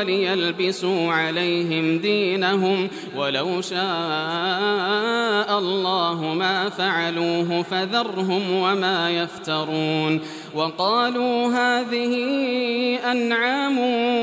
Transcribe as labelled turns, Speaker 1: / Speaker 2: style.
Speaker 1: وليلبسوا عليهم دينهم ولو شاء الله ما فعلوه فذرهم وما يفترون وقالوا هذه أنعام